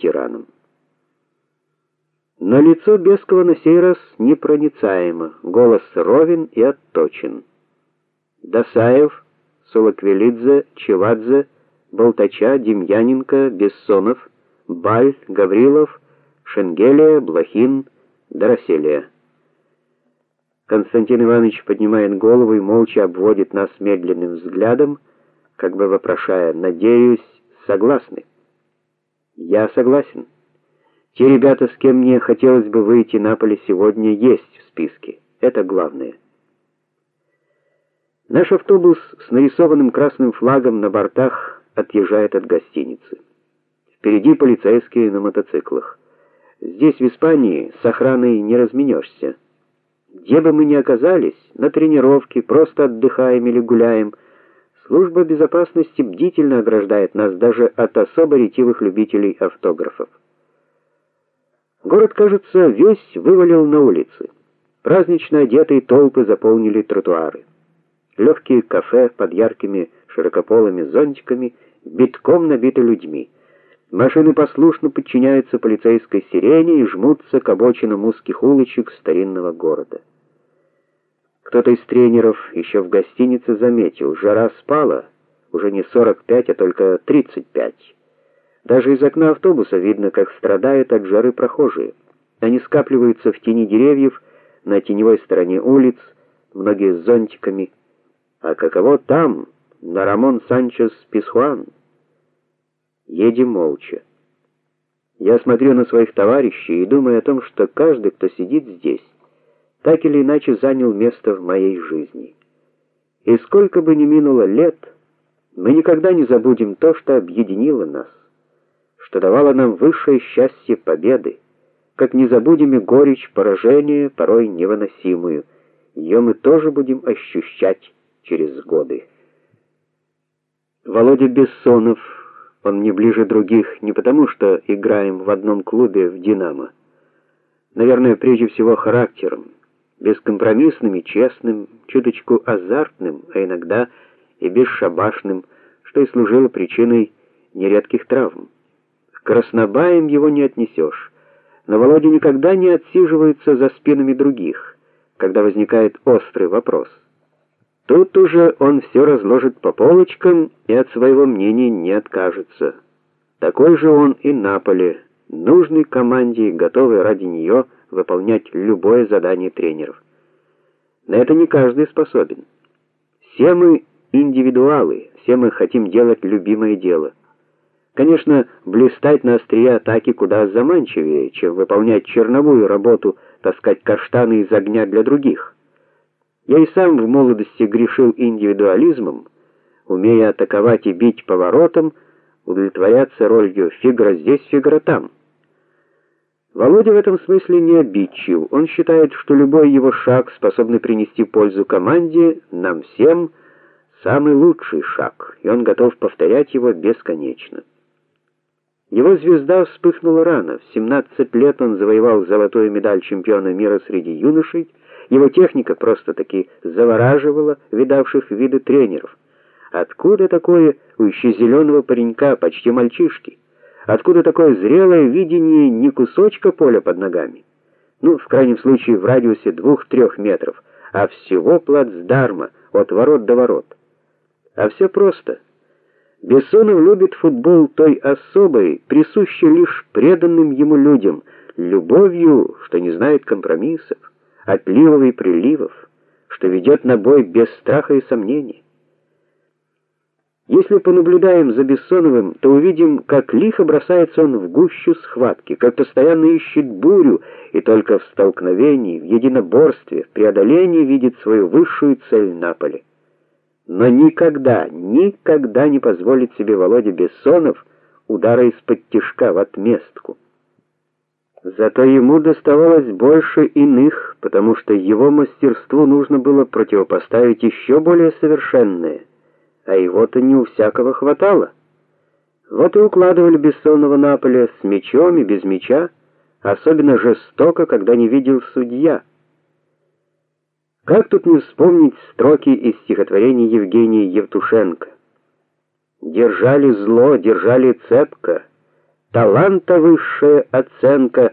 ветераном. Но лицо Бескова на сей раз непроницаемо, голос ровен и отточен. Дасаев, Сулаквелидзе, Чевадзе, Болтача, Демьяненко, Бессонов, Баль, Гаврилов, Шенгелия, Блохин, Дороселия. Константин Иванович поднимает голову и молча обводит нас медленным взглядом, как бы вопрошая: "Надеюсь, согласны?" Я согласен. Те ребята, с кем мне хотелось бы выйти на поле сегодня, есть в списке. Это главное. Наш автобус с нарисованным красным флагом на бортах отъезжает от гостиницы. Впереди полицейские на мотоциклах. Здесь в Испании с охраной не разменешься. Где бы мы ни оказались, на тренировке, просто отдыхаем или гуляем, служба безопасности бдительно ограждает нас даже от особо ретивых любителей автографов. Город, кажется, весь вывалил на улицы. Празднично одетые толпы заполнили тротуары. Легкие кафе под яркими широкополыми зонтиками битком набиты людьми. Машины послушно подчиняются полицейской сирене и жмутся к обочинам узких улочек старинного города. Кто-то из тренеров еще в гостинице заметил, жара спала, уже не 45, а только 35. Даже из окна автобуса видно, как страдают от жары прохожие. Они скапливаются в тени деревьев на теневой стороне улиц, многие с зонтиками. А каково там, на Рамон Санчес Писхуан? Едем молча. Я смотрю на своих товарищей и думаю о том, что каждый, кто сидит здесь, так или иначе занял место в моей жизни. И сколько бы ни минуло лет, мы никогда не забудем то, что объединило нас, что давало нам высшее счастье победы, как не забудем и горечь поражения, порой невыносимую. Ее мы тоже будем ощущать через годы. Володя Бессонов он не ближе других не потому, что играем в одном клубе в Динамо. Наверное, прежде всего характером, бескомпромиссным и честным, чуточку азартным, а иногда и бесшабашным, что и служило причиной нередких травм. К его не отнесешь, но Володя никогда не отсиживается за спинами других, когда возникает острый вопрос. Тут уже он все разложит по полочкам и от своего мнения не откажется. Такой же он и на поле, нужный команде, готовый ради нее выполнять любое задание тренеров. На это не каждый способен. Все мы индивидуалы, все мы хотим делать любимое дело. Конечно, блистать на острие атаки куда заманчивее, чем выполнять черновую работу, таскать каштаны из огня для других. Я и сам в молодости грешил индивидуализмом, умея атаковать и бить поворотом, удовлетворяться ролью фигура здесь, фигура там. Володя в этом смысле не обидчив. Он считает, что любой его шаг, способный принести пользу команде, нам всем самый лучший шаг, и он готов повторять его бесконечно. Его звезда вспыхнула рано. В 17 лет он завоевал золотую медаль чемпиона мира среди юношей. Его техника просто-таки завораживала видавших виды тренеров. Откуда такое у еще зеленого паренька, почти мальчишки? Откуда такое зрелое видение не кусочка поля под ногами? Ну, в крайнем случае, в радиусе двух-трех метров, а всего плацдарма от ворот до ворот. А все просто. Бессонов любит футбол той особой, присущей лишь преданным ему людям, любовью, что не знает компромиссов отливов и приливов, что ведет на бой без страха и сомнений. Если понаблюдаем за Бессоновым, то увидим, как лихо бросается он в гущу схватки, как постоянно ищет бурю и только в столкновении, в единоборстве, в преодолении видит свою высшую цель на поле. Но никогда, никогда не позволит себе Володя Бессонов удара из-под тишка в отместку. Зато ему доставалось больше иных, потому что его мастерству нужно было противопоставить еще более совершенное, а его-то не у всякого хватало. Вот и укладывали Бессонова на поле с мячом и без мяча, особенно жестоко, когда не видел судья. Как тут не вспомнить строки из стихотворения Евгения Евтушенко? Держали зло, держали цепко, таланта высшая оценка,